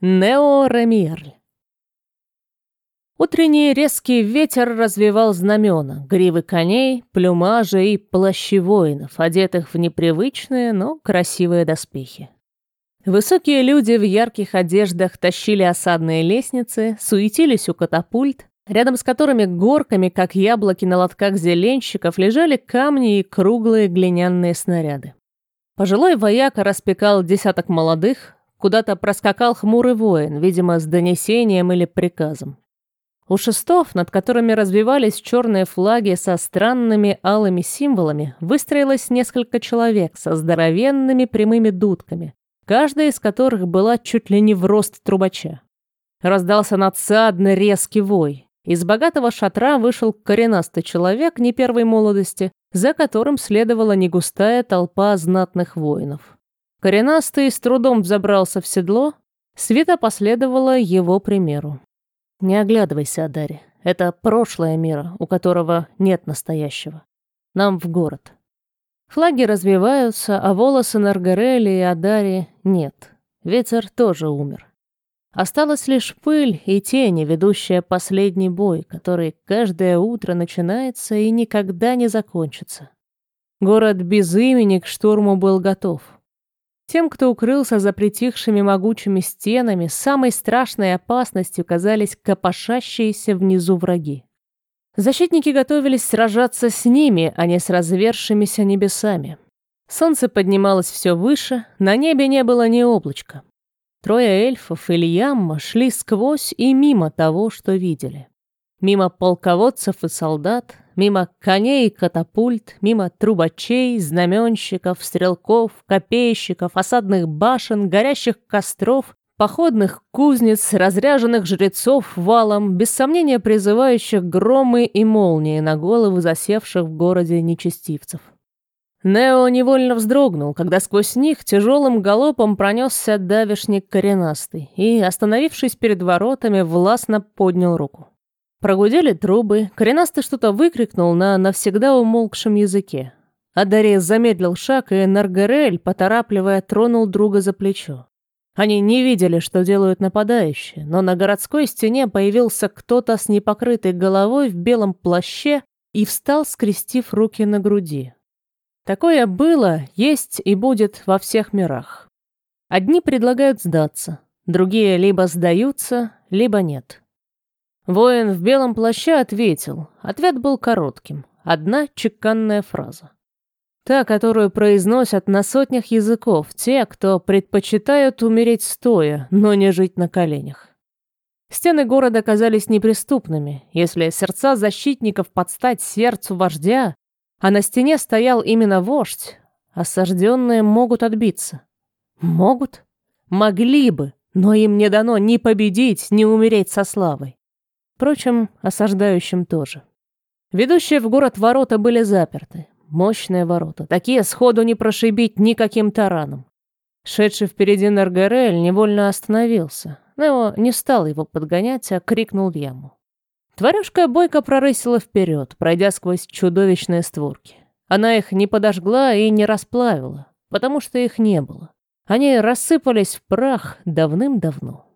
Нео Ремиерль. Утренний резкий ветер развивал знамена, гривы коней, плюмажи и плащи воинов, одетых в непривычные, но красивые доспехи. Высокие люди в ярких одеждах тащили осадные лестницы, суетились у катапульт, рядом с которыми горками, как яблоки на лотках зеленщиков, лежали камни и круглые глиняные снаряды. Пожилой вояка распекал десяток молодых, куда-то проскакал хмурый воин, видимо, с донесением или приказом. У шестов, над которыми развивались черные флаги со странными алыми символами, выстроилось несколько человек со здоровенными прямыми дудками, каждая из которых была чуть ли не в рост трубача. Раздался надсадный резкий вой. Из богатого шатра вышел коренастый человек не первой молодости, за которым следовала негустая толпа знатных воинов. Коренастый с трудом взобрался в седло, Света последовала его примеру. «Не оглядывайся, Адари. Это прошлое мира, у которого нет настоящего. Нам в город». Флаги развиваются, а волосы Наргарели и Адари нет. Ветер тоже умер. Осталась лишь пыль и тени, ведущая последний бой, который каждое утро начинается и никогда не закончится. Город без имени к штурму был готов. Тем, кто укрылся за притихшими могучими стенами, самой страшной опасностью казались копошащиеся внизу враги. Защитники готовились сражаться с ними, а не с развершимися небесами. Солнце поднималось все выше, на небе не было ни облачка. Трое эльфов или Ямма шли сквозь и мимо того, что видели. Мимо полководцев и солдат, мимо коней и катапульт, мимо трубачей, знаменщиков, стрелков, копейщиков, осадных башен, горящих костров, походных кузнец, разряженных жрецов валом, без сомнения призывающих громы и молнии на головы засевших в городе нечестивцев. Нео невольно вздрогнул, когда сквозь них тяжелым галопом пронесся давишник коренастый и, остановившись перед воротами, властно поднял руку. Прогудели трубы, коренастый что-то выкрикнул на навсегда умолкшем языке. Адария замедлил шаг, и Наргарель, поторапливая, тронул друга за плечо. Они не видели, что делают нападающие, но на городской стене появился кто-то с непокрытой головой в белом плаще и встал, скрестив руки на груди. Такое было, есть и будет во всех мирах. Одни предлагают сдаться, другие либо сдаются, либо нет. Воин в белом плаще ответил. Ответ был коротким. Одна чеканная фраза. Та, которую произносят на сотнях языков те, кто предпочитают умереть стоя, но не жить на коленях. Стены города казались неприступными. Если сердца защитников подстать сердцу вождя, а на стене стоял именно вождь. Осажденные могут отбиться. Могут? Могли бы, но им не дано ни победить, ни умереть со славой. Впрочем, осаждающим тоже. Ведущие в город ворота были заперты. Мощные ворота. Такие сходу не прошибить никаким тараном. Шедший впереди Наргарель невольно остановился. Но не стал его подгонять, а крикнул в яму. Тварюшка бойко прорысила вперед, пройдя сквозь чудовищные створки. Она их не подожгла и не расплавила, потому что их не было. Они рассыпались в прах давным-давно.